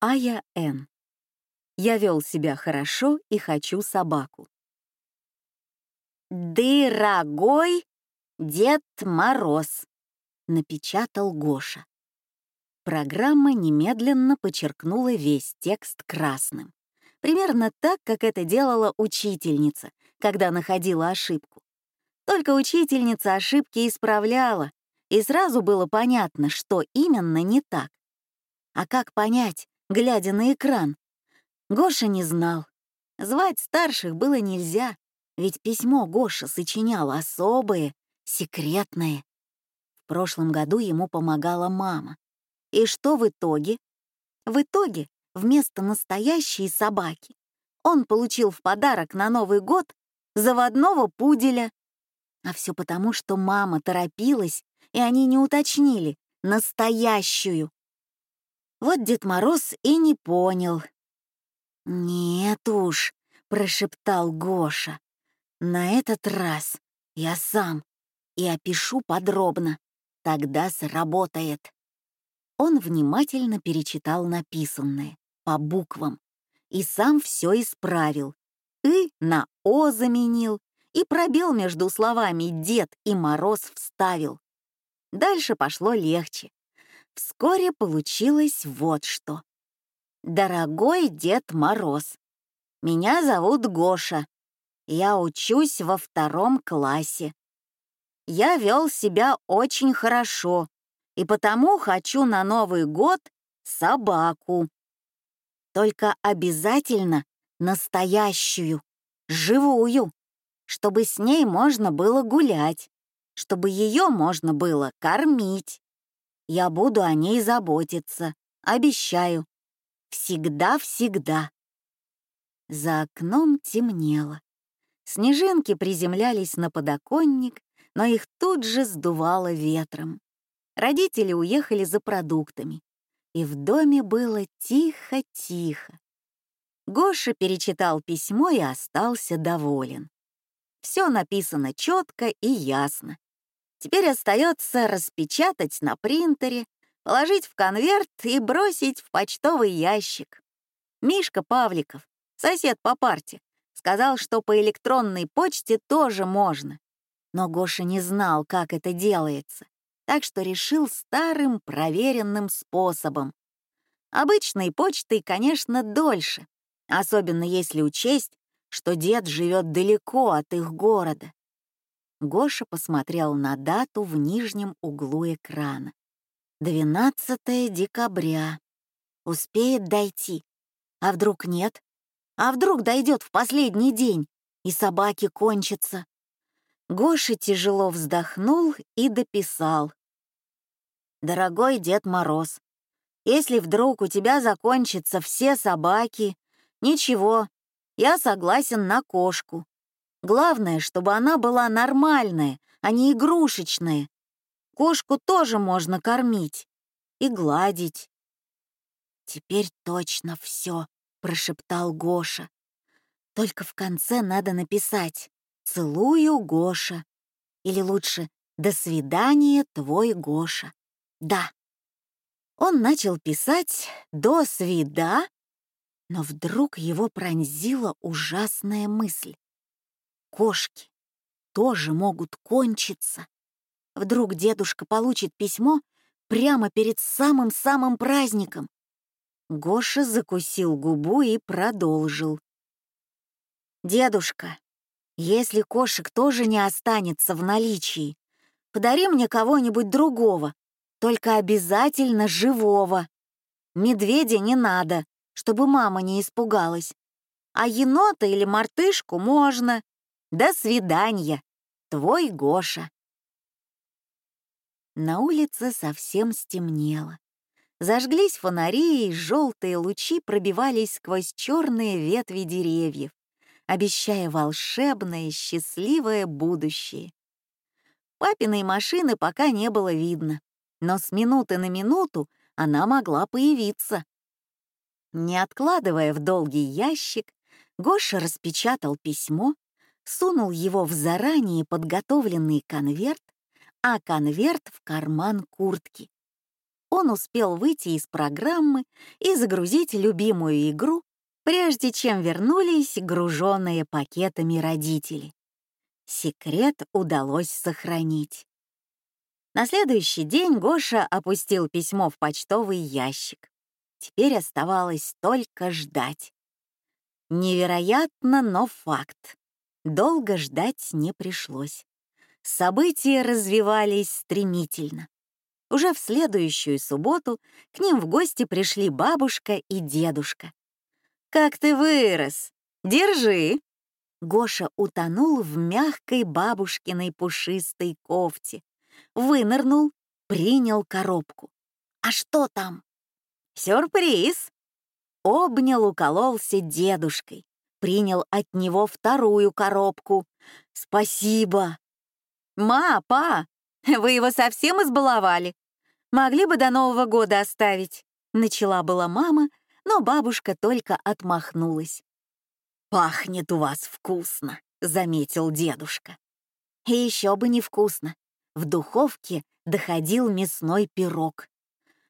Ая Н. Я вел себя хорошо и хочу собаку. «Дорогой Дед Мороз», — напечатал Гоша. Программа немедленно подчеркнула весь текст красным. Примерно так, как это делала учительница, когда находила ошибку. Только учительница ошибки исправляла, и сразу было понятно, что именно не так. А как понять, глядя на экран? Гоша не знал. Звать старших было нельзя, ведь письмо Гоша сочинял особое, секретное. В прошлом году ему помогала мама. И что в итоге? В итоге, вместо настоящей собаки, он получил в подарок на Новый год заводного пуделя. А все потому, что мама торопилась, и они не уточнили настоящую. Вот Дед Мороз и не понял. «Нет уж», — прошептал Гоша, — «на этот раз я сам и опишу подробно, тогда сработает». Он внимательно перечитал написанное по буквам и сам все исправил. «И» на «о» заменил, и пробел между словами «дед» и «мороз» вставил. Дальше пошло легче. Вскоре получилось вот что. «Дорогой Дед Мороз, меня зовут Гоша. Я учусь во втором классе. Я вел себя очень хорошо, и потому хочу на Новый год собаку. Только обязательно настоящую, живую, чтобы с ней можно было гулять, чтобы ее можно было кормить. Я буду о ней заботиться, обещаю. Всегда-всегда. За окном темнело. Снежинки приземлялись на подоконник, но их тут же сдувало ветром. Родители уехали за продуктами, и в доме было тихо-тихо. Гоша перечитал письмо и остался доволен. Все написано четко и ясно. Теперь остается распечатать на принтере, положить в конверт и бросить в почтовый ящик. Мишка Павликов, сосед по парте, сказал, что по электронной почте тоже можно. Но Гоша не знал, как это делается, так что решил старым проверенным способом. Обычной почтой, конечно, дольше, особенно если учесть, что дед живет далеко от их города. Гоша посмотрел на дату в нижнем углу экрана. 12 декабря. Успеет дойти. А вдруг нет? А вдруг дойдет в последний день, и собаки кончатся? Гоша тяжело вздохнул и дописал. «Дорогой Дед Мороз, если вдруг у тебя закончатся все собаки, ничего, я согласен на кошку. Главное, чтобы она была нормальная, а не игрушечная. Кошку тоже можно кормить и гладить. «Теперь точно все», — прошептал Гоша. «Только в конце надо написать «Целую, Гоша». Или лучше «До свидания, твой Гоша». Да. Он начал писать «До свида», но вдруг его пронзила ужасная мысль кошки тоже могут кончиться. Вдруг дедушка получит письмо прямо перед самым-самым праздником. Гоша закусил губу и продолжил. «Дедушка, если кошек тоже не останется в наличии, подари мне кого-нибудь другого, только обязательно живого. Медведя не надо, чтобы мама не испугалась. А енота или мартышку можно. До свидания, твой Гоша. На улице совсем стемнело. Зажглись фонари, и желтые лучи пробивались сквозь черные ветви деревьев, обещая волшебное, счастливое будущее. Папиной машины пока не было видно, но с минуты на минуту она могла появиться. Не откладывая в долгий ящик, Гоша распечатал письмо сунул его в заранее подготовленный конверт, а конверт в карман куртки. он успел выйти из программы и загрузить любимую игру, прежде чем вернулись груженные пакетами родители. Секрет удалось сохранить. На следующий день Гоша опустил письмо в почтовый ящик. Теперь оставалось только ждать. Невероятно, но факт. Долго ждать не пришлось. События развивались стремительно. Уже в следующую субботу к ним в гости пришли бабушка и дедушка. «Как ты вырос! Держи!» Гоша утонул в мягкой бабушкиной пушистой кофте. Вынырнул, принял коробку. «А что там?» «Сюрприз!» Обнял, укололся дедушкой. Принял от него вторую коробку. «Спасибо!» «Ма, па, вы его совсем избаловали? Могли бы до Нового года оставить?» Начала была мама, но бабушка только отмахнулась. «Пахнет у вас вкусно», — заметил дедушка. И еще бы невкусно. В духовке доходил мясной пирог.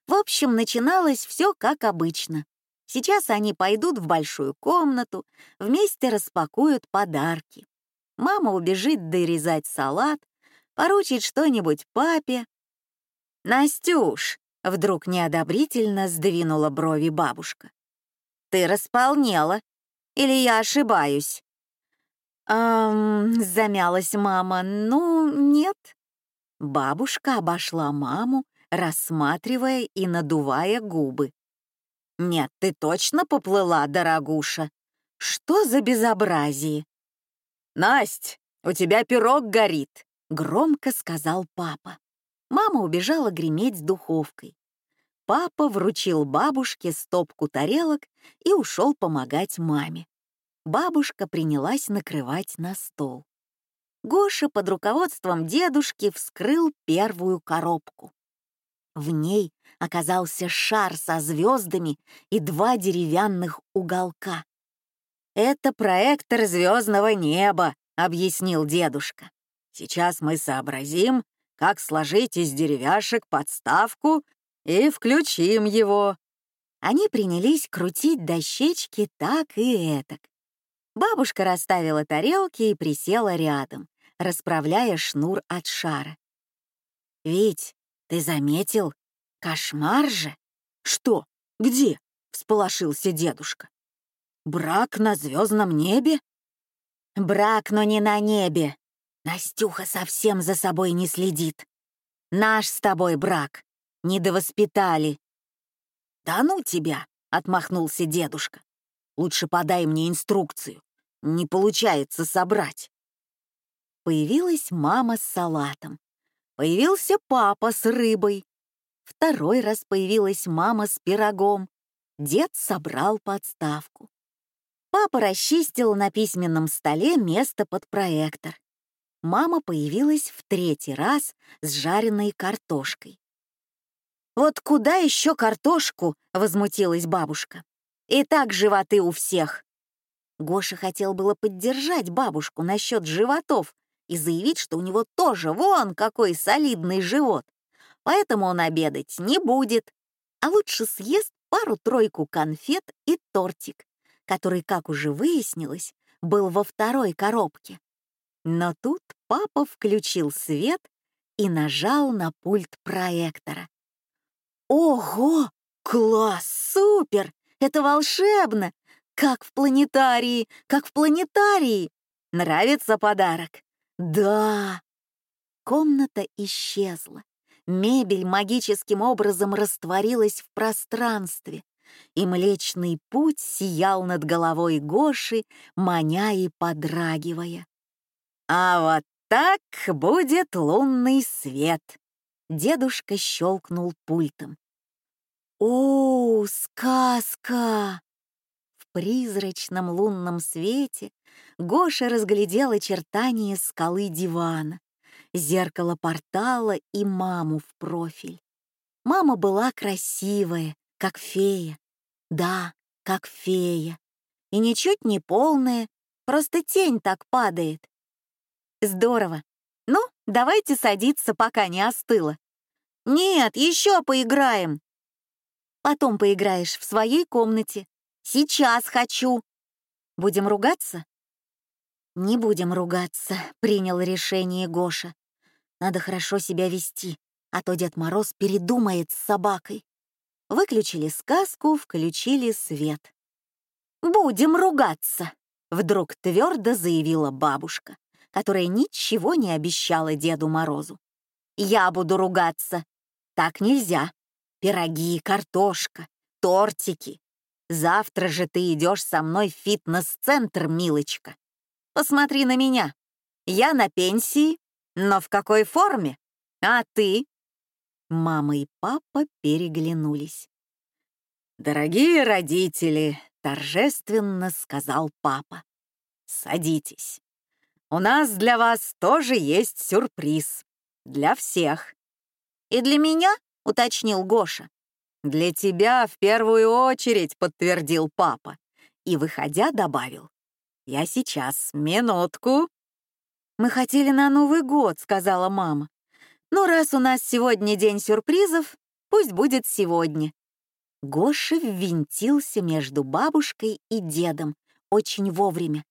В общем, начиналось все как обычно. Сейчас они пойдут в большую комнату, вместе распакуют подарки. Мама убежит дорезать салат, поручит что-нибудь папе. «Настюш!» — вдруг неодобрительно сдвинула брови бабушка. «Ты располнела. Или я ошибаюсь?» «Эм...» — замялась мама. «Ну, нет». Бабушка обошла маму, рассматривая и надувая губы. «Нет, ты точно поплыла, дорогуша? Что за безобразие?» «Насть, у тебя пирог горит!» — громко сказал папа. Мама убежала греметь духовкой. Папа вручил бабушке стопку тарелок и ушел помогать маме. Бабушка принялась накрывать на стол. Гоша под руководством дедушки вскрыл первую коробку. В ней оказался шар со звездами и два деревянных уголка. «Это проектор звездного неба», — объяснил дедушка. «Сейчас мы сообразим, как сложить из деревяшек подставку и включим его». Они принялись крутить дощечки так и этак. Бабушка расставила тарелки и присела рядом, расправляя шнур от шара. «Вить, ты заметил? Кошмар же!» «Что? Где?» — всполошился дедушка. «Брак на звездном небе?» «Брак, но не на небе. Настюха совсем за собой не следит. Наш с тобой брак недовоспитали». «Да ну тебя!» — отмахнулся дедушка. «Лучше подай мне инструкцию. Не получается собрать». Появилась мама с салатом. Появился папа с рыбой. Второй раз появилась мама с пирогом. Дед собрал подставку. Папа расчистил на письменном столе место под проектор. Мама появилась в третий раз с жареной картошкой. «Вот куда еще картошку?» — возмутилась бабушка. «И так животы у всех». Гоша хотел было поддержать бабушку насчет животов и заявить, что у него тоже вон какой солидный живот. Поэтому он обедать не будет, а лучше съест пару-тройку конфет и тортик, который, как уже выяснилось, был во второй коробке. Но тут папа включил свет и нажал на пульт проектора. Ого! Класс! Супер! Это волшебно! Как в планетарии! Как в планетарии! Нравится подарок? Да! Комната исчезла. Мебель магическим образом растворилась в пространстве, и Млечный Путь сиял над головой Гоши, маня и подрагивая. «А вот так будет лунный свет!» Дедушка щелкнул пультом. «О, сказка!» В призрачном лунном свете Гоша разглядел очертания скалы дивана, зеркало портала и маму в профиль. Мама была красивая, как фея. Да, как фея. И ничуть не полная, просто тень так падает. Здорово. Ну, давайте садиться, пока не остыло. «Нет, еще поиграем!» «Потом поиграешь в своей комнате. Сейчас хочу!» «Будем ругаться?» «Не будем ругаться», — принял решение Гоша. «Надо хорошо себя вести, а то Дед Мороз передумает с собакой». Выключили сказку, включили свет. «Будем ругаться», — вдруг твердо заявила бабушка, которая ничего не обещала Деду Морозу. «Я буду ругаться. Так нельзя. Пироги, картошка, тортики. Завтра же ты идешь со мной в фитнес-центр, милочка. Посмотри на меня. Я на пенсии, но в какой форме? А ты?» Мама и папа переглянулись. «Дорогие родители», — торжественно сказал папа, — «садитесь. У нас для вас тоже есть сюрприз. Для всех». «И для меня?» — уточнил Гоша. «Для тебя в первую очередь», — подтвердил папа. И, выходя, добавил. «Я сейчас, минутку». «Мы хотели на Новый год», — сказала мама. Ну, раз у нас сегодня день сюрпризов, пусть будет сегодня. Гоша ввинтился между бабушкой и дедом очень вовремя.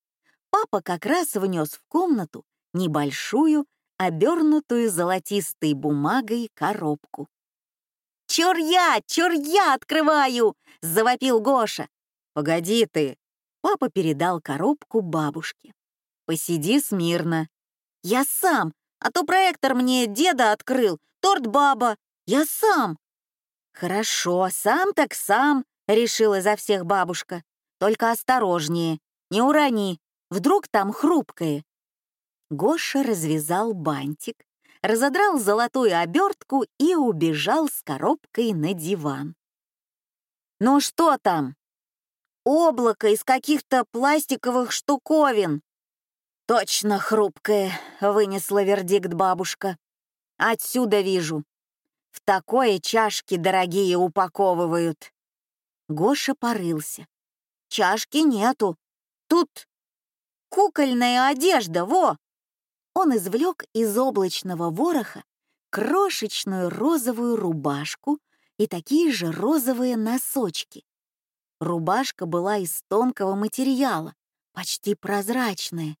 Папа как раз внес в комнату небольшую, обернутую золотистой бумагой коробку. «Чур я! Чур я открываю!» — завопил Гоша. «Погоди ты!» — папа передал коробку бабушке. «Посиди смирно». «Я сам! А то проектор мне деда открыл, торт баба. Я сам. Хорошо, сам так сам, решила за всех бабушка. Только осторожнее, не урони, вдруг там хрупкое. Гоша развязал бантик, разодрал золотую обертку и убежал с коробкой на диван. «Ну что там?» «Облако из каких-то пластиковых штуковин», «Точно хрупкая», — вынесла вердикт бабушка. «Отсюда вижу. В такое чашки дорогие упаковывают». Гоша порылся. «Чашки нету. Тут кукольная одежда, во!» Он извлек из облачного вороха крошечную розовую рубашку и такие же розовые носочки. Рубашка была из тонкого материала, почти прозрачная,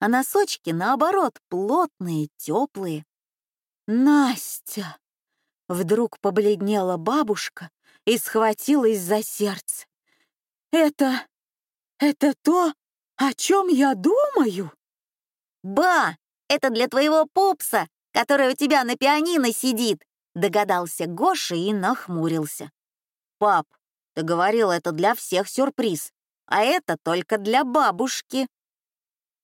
а носочки, наоборот, плотные, теплые. «Настя!» Вдруг побледнела бабушка и схватилась за сердце. «Это... это то, о чем я думаю?» «Ба, это для твоего пупса, который у тебя на пианино сидит», догадался Гоша и нахмурился. «Пап, ты говорил, это для всех сюрприз, а это только для бабушки».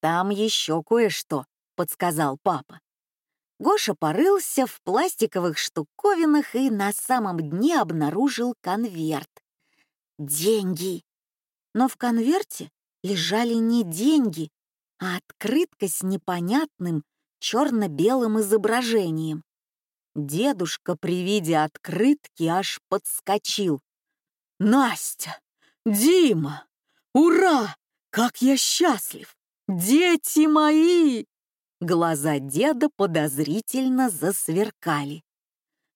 «Там еще кое-что», — подсказал папа. Гоша порылся в пластиковых штуковинах и на самом дне обнаружил конверт. Деньги! Но в конверте лежали не деньги, а открытка с непонятным черно-белым изображением. Дедушка при виде открытки аж подскочил. «Настя! Дима! Ура! Как я счастлив! «Дети мои!» Глаза деда подозрительно засверкали.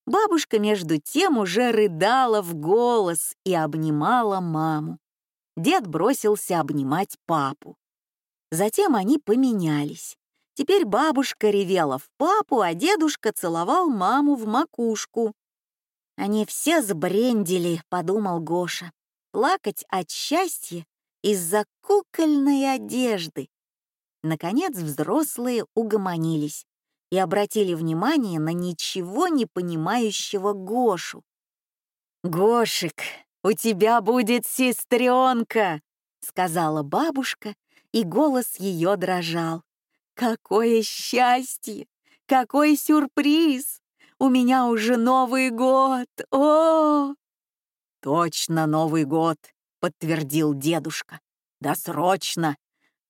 Бабушка, между тем, уже рыдала в голос и обнимала маму. Дед бросился обнимать папу. Затем они поменялись. Теперь бабушка ревела в папу, а дедушка целовал маму в макушку. «Они все сбрендили», — подумал Гоша. «Плакать от счастья из-за кукольной одежды. Наконец взрослые угомонились и обратили внимание на ничего не понимающего Гошу. «Гошик, у тебя будет сестренка!» — сказала бабушка, и голос ее дрожал. «Какое счастье! Какой сюрприз! У меня уже Новый год! О!» «Точно Новый год!» — подтвердил дедушка. «Да срочно!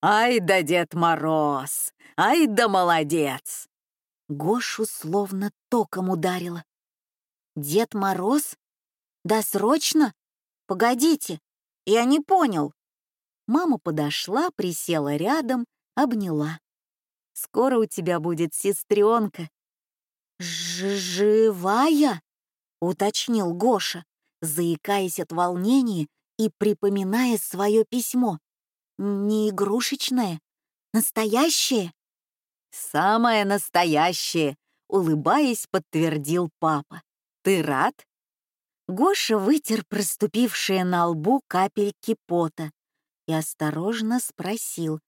Ай да Дед Мороз! Ай да молодец!» Гошу словно током ударило. «Дед Мороз? Да срочно? Погодите, я не понял». Мама подошла, присела рядом, обняла. «Скоро у тебя будет сестренка. «Живая?» — уточнил Гоша, заикаясь от волнения и припоминая свое письмо. «Не игрушечное, настоящее?» «Самое настоящее», — улыбаясь, подтвердил папа. «Ты рад?» Гоша вытер проступившие на лбу капельки пота и осторожно спросил.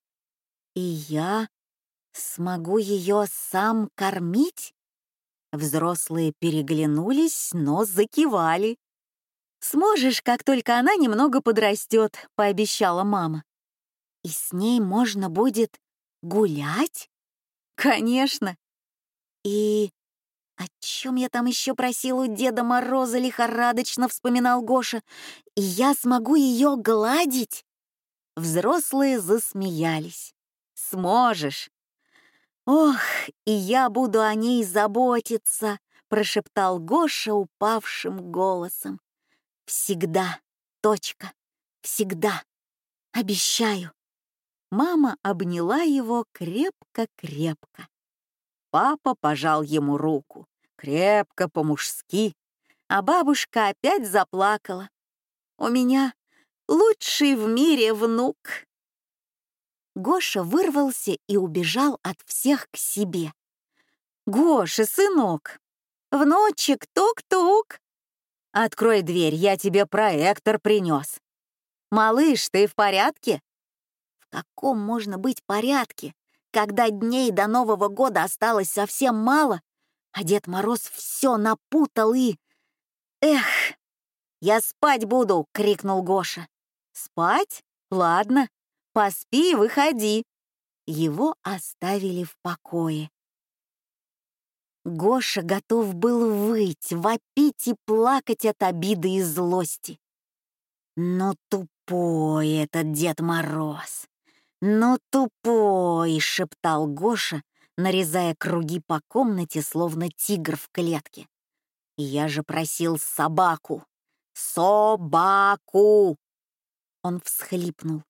«И я смогу ее сам кормить?» Взрослые переглянулись, но закивали. «Сможешь, как только она немного подрастет», — пообещала мама. «И с ней можно будет гулять?» «Конечно». «И о чем я там еще просил у Деда Мороза?» — лихорадочно вспоминал Гоша. «И я смогу ее гладить?» Взрослые засмеялись. «Сможешь!» «Ох, и я буду о ней заботиться!» — прошептал Гоша упавшим голосом. «Всегда, точка, всегда, обещаю!» Мама обняла его крепко-крепко. Папа пожал ему руку, крепко, по-мужски, а бабушка опять заплакала. «У меня лучший в мире внук!» Гоша вырвался и убежал от всех к себе. «Гоша, сынок! Внучек, тук-тук! Открой дверь, я тебе проектор принес. Малыш, ты в порядке?» В каком можно быть порядке, когда дней до Нового года осталось совсем мало, а Дед Мороз все напутал и... Эх! «Я спать буду!» — крикнул Гоша. «Спать? Ладно, Поспи и выходи». Его оставили в покое. Гоша готов был выть, вопить и плакать от обиды и злости. Но тупой этот Дед Мороз. «Ну тупой!» — шептал Гоша, нарезая круги по комнате, словно тигр в клетке. «Я же просил собаку! Собаку!» Он всхлипнул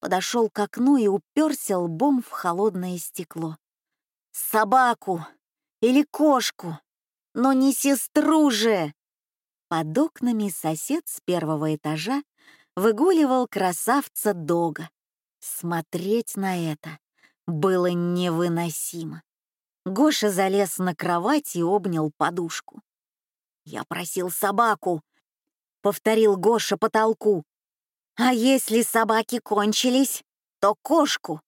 подошел к окну и уперся лбом в холодное стекло. «Собаку! Или кошку! Но не сестру же!» Под окнами сосед с первого этажа выгуливал красавца Дога. Смотреть на это было невыносимо. Гоша залез на кровать и обнял подушку. «Я просил собаку», — повторил Гоша потолку. А если собаки кончились, то кошку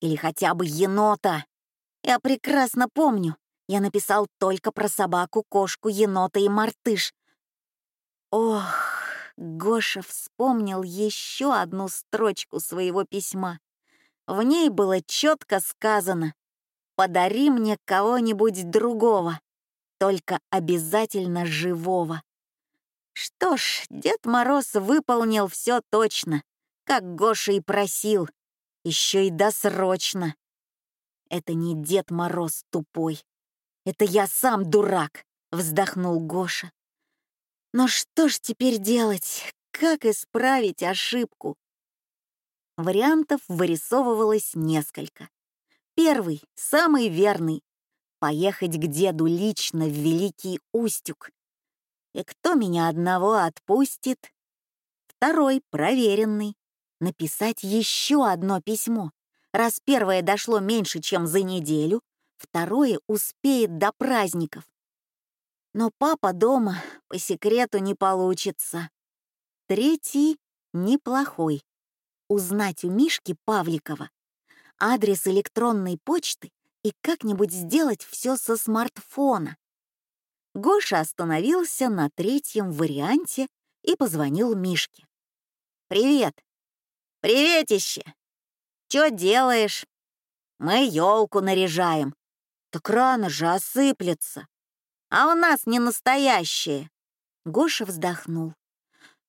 или хотя бы енота. Я прекрасно помню, я написал только про собаку, кошку, енота и мартыш. Ох, Гоша вспомнил еще одну строчку своего письма. В ней было четко сказано «Подари мне кого-нибудь другого, только обязательно живого». Что ж, Дед Мороз выполнил все точно, как Гоша и просил, еще и досрочно. Это не Дед Мороз тупой, это я сам дурак, вздохнул Гоша. Но что ж теперь делать? Как исправить ошибку? Вариантов вырисовывалось несколько. Первый, самый верный — поехать к деду лично в Великий Устюг и кто меня одного отпустит? Второй, проверенный. Написать еще одно письмо. Раз первое дошло меньше, чем за неделю, второе успеет до праздников. Но папа дома, по секрету, не получится. Третий — неплохой. Узнать у Мишки Павликова адрес электронной почты и как-нибудь сделать все со смартфона. Гоша остановился на третьем варианте и позвонил Мишке. «Привет!» «Приветище! Чё делаешь?» «Мы елку наряжаем». «Так рано же осыплется». «А у нас не настоящие». Гоша вздохнул.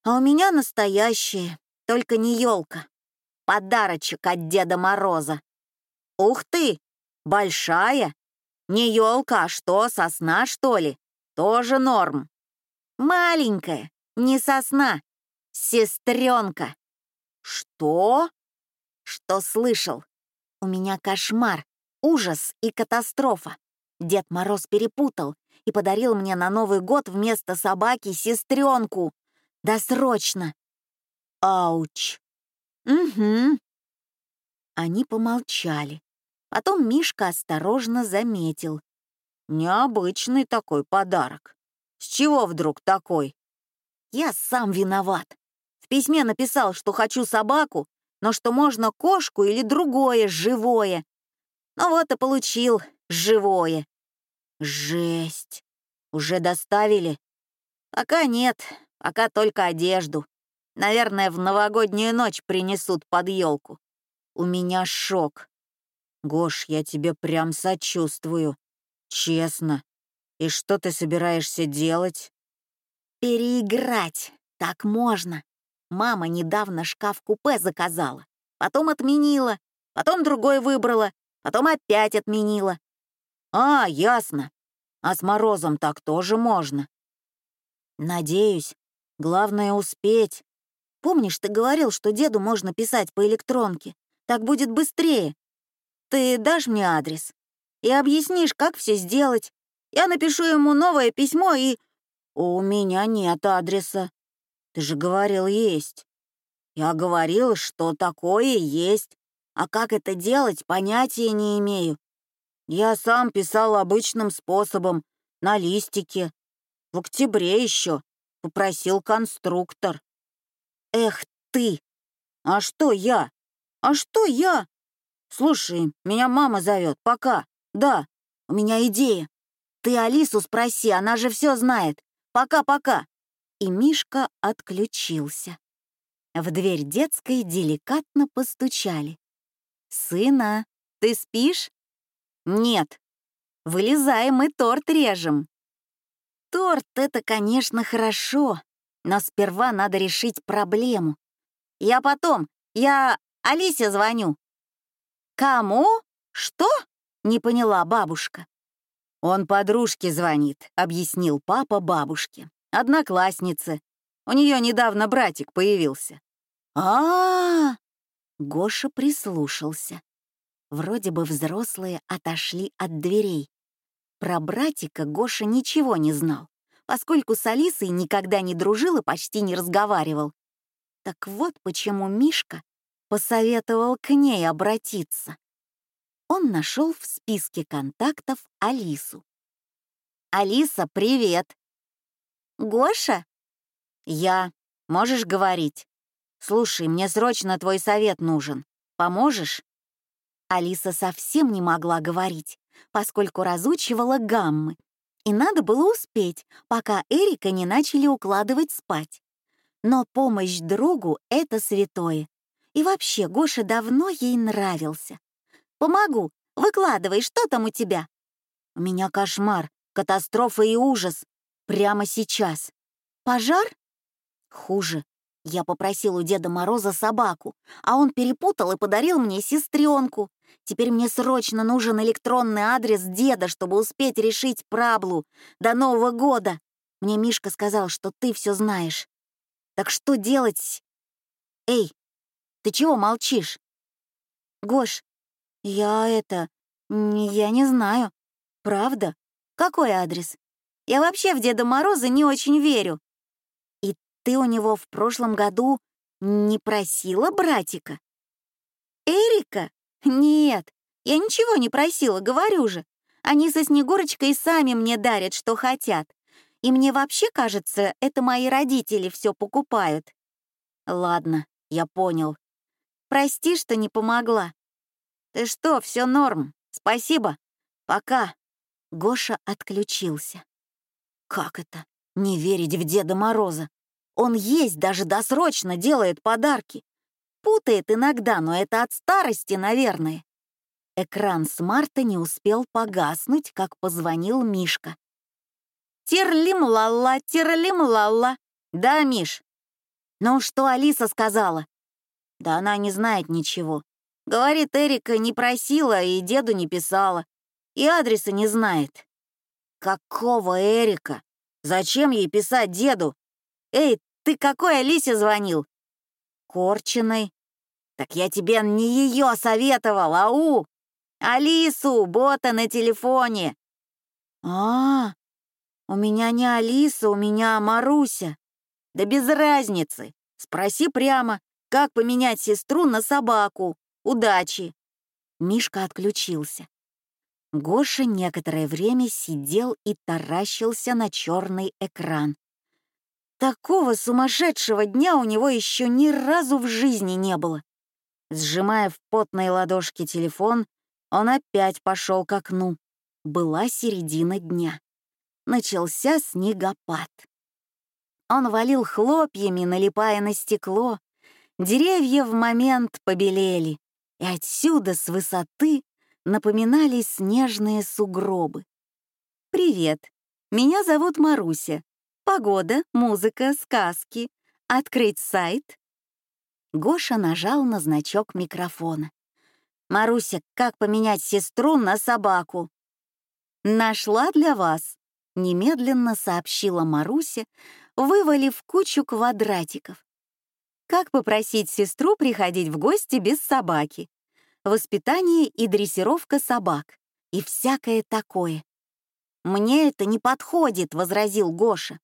«А у меня настоящие, только не елка. Подарочек от Деда Мороза». «Ух ты! Большая! Не елка, а что, сосна, что ли?» Тоже норм. Маленькая, не сосна, сестренка. Что? Что слышал? У меня кошмар, ужас и катастрофа. Дед Мороз перепутал и подарил мне на Новый год вместо собаки сестренку. Досрочно. Ауч. Угу. Они помолчали. Потом Мишка осторожно заметил. Необычный такой подарок. С чего вдруг такой? Я сам виноват. В письме написал, что хочу собаку, но что можно кошку или другое живое. Ну вот и получил живое. Жесть. Уже доставили? Пока нет, пока только одежду. Наверное, в новогоднюю ночь принесут под елку. У меня шок. Гош, я тебе прям сочувствую. Честно. И что ты собираешься делать? Переиграть. Так можно. Мама недавно шкаф-купе заказала. Потом отменила. Потом другой выбрала. Потом опять отменила. А, ясно. А с Морозом так тоже можно. Надеюсь. Главное — успеть. Помнишь, ты говорил, что деду можно писать по электронке? Так будет быстрее. Ты дашь мне адрес и объяснишь, как все сделать. Я напишу ему новое письмо и... У меня нет адреса. Ты же говорил, есть. Я говорил, что такое есть. А как это делать, понятия не имею. Я сам писал обычным способом, на листике. В октябре еще попросил конструктор. Эх ты! А что я? А что я? Слушай, меня мама зовет. Пока. Да, у меня идея. Ты Алису спроси, она же все знает. Пока-пока. И Мишка отключился. В дверь детской деликатно постучали. «Сына, ты спишь?» «Нет». «Вылезай, мы торт режем». Торт — это, конечно, хорошо, но сперва надо решить проблему. Я потом, я Алисе звоню. Кому? Что? Не поняла бабушка. Он подружке звонит, объяснил папа бабушке. Однокласснице. У нее недавно братик появился. А, -а, -а Гоша прислушался. Вроде бы взрослые отошли от дверей. Про братика Гоша ничего не знал, поскольку с Алисой никогда не дружил и почти не разговаривал. Так вот почему Мишка посоветовал к ней обратиться. Он нашел в списке контактов Алису. «Алиса, привет!» «Гоша?» «Я. Можешь говорить? Слушай, мне срочно твой совет нужен. Поможешь?» Алиса совсем не могла говорить, поскольку разучивала гаммы, и надо было успеть, пока Эрика не начали укладывать спать. Но помощь другу — это святое. И вообще, Гоша давно ей нравился. «Помогу. Выкладывай, что там у тебя?» «У меня кошмар, катастрофа и ужас. Прямо сейчас. Пожар?» «Хуже. Я попросил у Деда Мороза собаку, а он перепутал и подарил мне сестренку. Теперь мне срочно нужен электронный адрес деда, чтобы успеть решить праблу до Нового года. Мне Мишка сказал, что ты все знаешь. Так что делать? Эй, ты чего молчишь? Гош, я это... Я не знаю. Правда? Какой адрес? Я вообще в Деда Мороза не очень верю. И ты у него в прошлом году не просила братика? Эрика? Нет, я ничего не просила, говорю же. Они со Снегурочкой сами мне дарят, что хотят. И мне вообще кажется, это мои родители все покупают. Ладно, я понял. Прости, что не помогла. Ты что, все норм. Спасибо. Пока. Гоша отключился. Как это? Не верить в Деда Мороза. Он есть, даже досрочно делает подарки. Путает иногда, но это от старости, наверное. Экран смарта не успел погаснуть, как позвонил Мишка. Терлим-лалла, терлим-лалла. Да, Миш? Ну, что Алиса сказала? Да она не знает ничего. Говорит, Эрика не просила и деду не писала. И адреса не знает. Какого Эрика? Зачем ей писать деду? Эй, ты какой Алисе звонил? Корчиной. Так я тебе не ее советовал, ау! Алису, бота на телефоне. А, у меня не Алиса, у меня Маруся. Да без разницы. Спроси прямо, как поменять сестру на собаку. Удачи. Мишка отключился. Гоша некоторое время сидел и таращился на черный экран. Такого сумасшедшего дня у него еще ни разу в жизни не было. Сжимая в потной ладошке телефон, он опять пошел к окну. Была середина дня. Начался снегопад. Он валил хлопьями, налипая на стекло. Деревья в момент побелели, и отсюда, с высоты, напоминали снежные сугробы. «Привет, меня зовут Маруся. Погода, музыка, сказки. Открыть сайт?» Гоша нажал на значок микрофона. «Маруся, как поменять сестру на собаку?» «Нашла для вас», — немедленно сообщила Маруся, вывалив кучу квадратиков. «Как попросить сестру приходить в гости без собаки? Воспитание и дрессировка собак. И всякое такое». «Мне это не подходит», — возразил Гоша.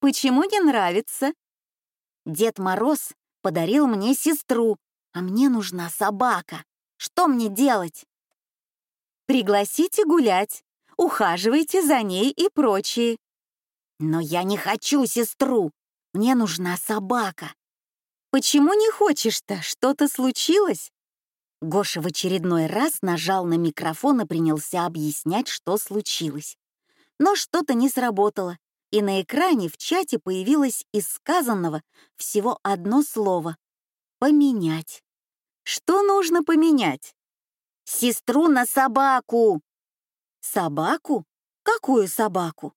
«Почему не нравится?» Дед Мороз подарил мне сестру, а мне нужна собака. Что мне делать? Пригласите гулять, ухаживайте за ней и прочее. Но я не хочу сестру, мне нужна собака. Почему не хочешь-то? Что-то случилось? Гоша в очередной раз нажал на микрофон и принялся объяснять, что случилось. Но что-то не сработало, и на экране в чате появилось из сказанного всего одно слово — «поменять». Что нужно поменять? Сестру на собаку. Собаку? Какую собаку?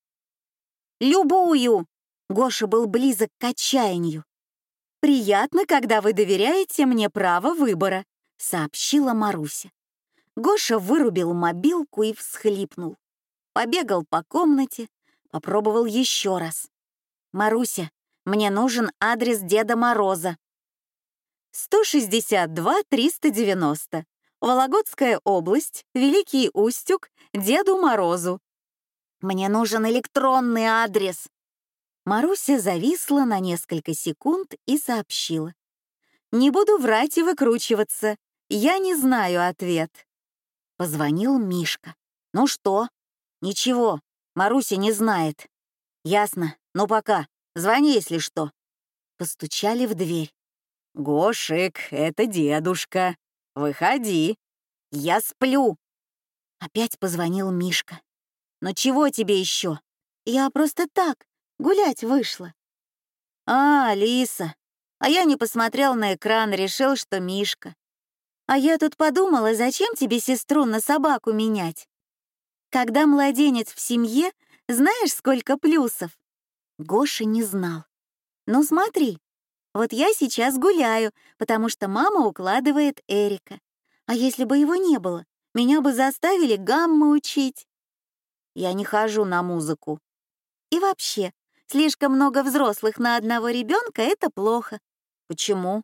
Любую. Гоша был близок к отчаянию. «Приятно, когда вы доверяете мне право выбора», — сообщила Маруся. Гоша вырубил мобилку и всхлипнул. Побегал по комнате, Попробовал еще раз. «Маруся, мне нужен адрес Деда Мороза». 162-390. Вологодская область, Великий Устюг, Деду Морозу. Мне нужен электронный адрес. Маруся зависла на несколько секунд и сообщила. «Не буду врать и выкручиваться. Я не знаю ответ». Позвонил Мишка. «Ну что?» «Ничего. Маруся не знает. Ясно. Ну пока. Звони, если что. Постучали в дверь. Гошик, это дедушка. Выходи. Я сплю. Опять позвонил Мишка. Ну чего тебе еще? Я просто так, гулять вышла. А, Алиса. А я не посмотрел на экран, решил, что Мишка. А я тут подумала, зачем тебе сестру на собаку менять? Когда младенец в семье, знаешь, сколько плюсов? Гоша не знал. Ну смотри, вот я сейчас гуляю, потому что мама укладывает Эрика. А если бы его не было, меня бы заставили гаммы учить. Я не хожу на музыку. И вообще, слишком много взрослых на одного ребенка — это плохо. Почему?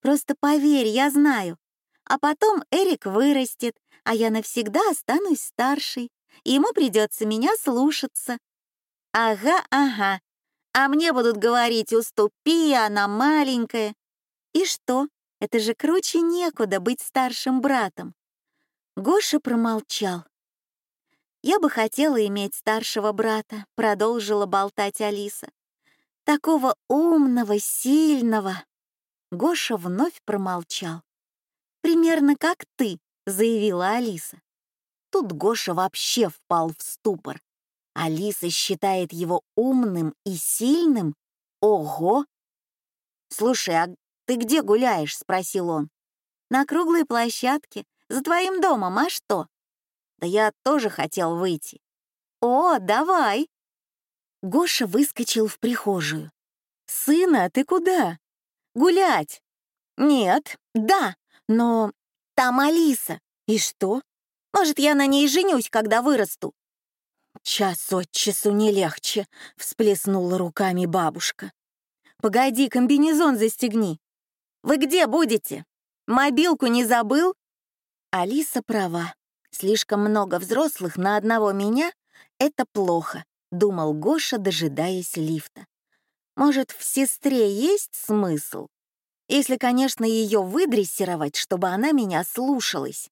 Просто поверь, я знаю. А потом Эрик вырастет, а я навсегда останусь старшей, и ему придется меня слушаться. Ага, ага. А мне будут говорить «уступи, она маленькая». И что? Это же круче некуда быть старшим братом. Гоша промолчал. «Я бы хотела иметь старшего брата», — продолжила болтать Алиса. «Такого умного, сильного». Гоша вновь промолчал. «Примерно как ты», — заявила Алиса. Тут Гоша вообще впал в ступор. Алиса считает его умным и сильным? Ого! «Слушай, а ты где гуляешь?» — спросил он. «На круглой площадке, за твоим домом, а что?» «Да я тоже хотел выйти». «О, давай!» Гоша выскочил в прихожую. «Сына, ты куда?» «Гулять». «Нет, да, но там Алиса. И что? Может, я на ней женюсь, когда вырасту?» «Час от часу не легче», — всплеснула руками бабушка. «Погоди, комбинезон застегни. Вы где будете? Мобилку не забыл?» Алиса права. Слишком много взрослых на одного меня Это плохо, думал Гоша, дожидаясь лифта. Может, в сестре есть смысл? Если, конечно, ее выдрессировать, чтобы она меня слушалась.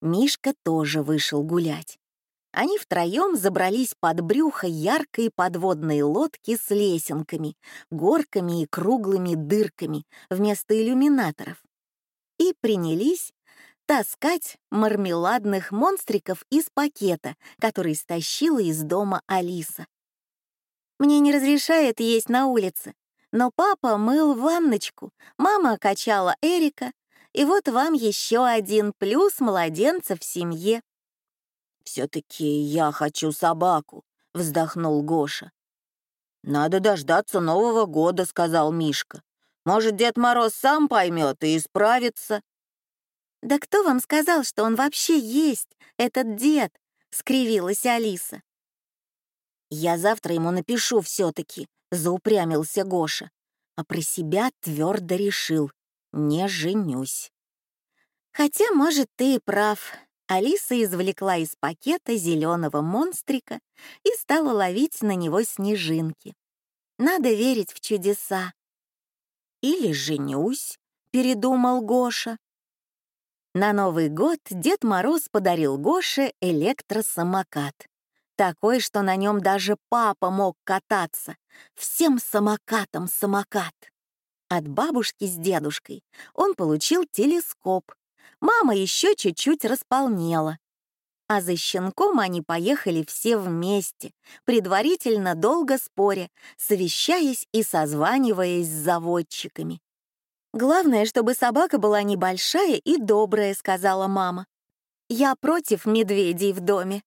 Мишка тоже вышел гулять. Они втроем забрались под брюхо яркой подводной лодки с лесенками, горками и круглыми дырками вместо иллюминаторов и принялись таскать мармеладных монстриков из пакета, который стащила из дома Алиса. Мне не разрешает есть на улице, но папа мыл ванночку, мама качала Эрика, и вот вам еще один плюс младенца в семье. «Все-таки я хочу собаку», — вздохнул Гоша. «Надо дождаться Нового года», — сказал Мишка. «Может, Дед Мороз сам поймет и исправится». «Да кто вам сказал, что он вообще есть, этот дед?» — скривилась Алиса. «Я завтра ему напишу все-таки», — заупрямился Гоша, а про себя твердо решил — не женюсь. Хотя, может, ты и прав. Алиса извлекла из пакета зеленого монстрика и стала ловить на него снежинки. Надо верить в чудеса. «Или женюсь», — передумал Гоша. На Новый год Дед Мороз подарил Гоше электросамокат такой, что на нем даже папа мог кататься. Всем самокатом самокат. От бабушки с дедушкой он получил телескоп. Мама еще чуть-чуть располнела. А за щенком они поехали все вместе, предварительно долго споря, совещаясь и созваниваясь с заводчиками. «Главное, чтобы собака была небольшая и добрая», — сказала мама. «Я против медведей в доме.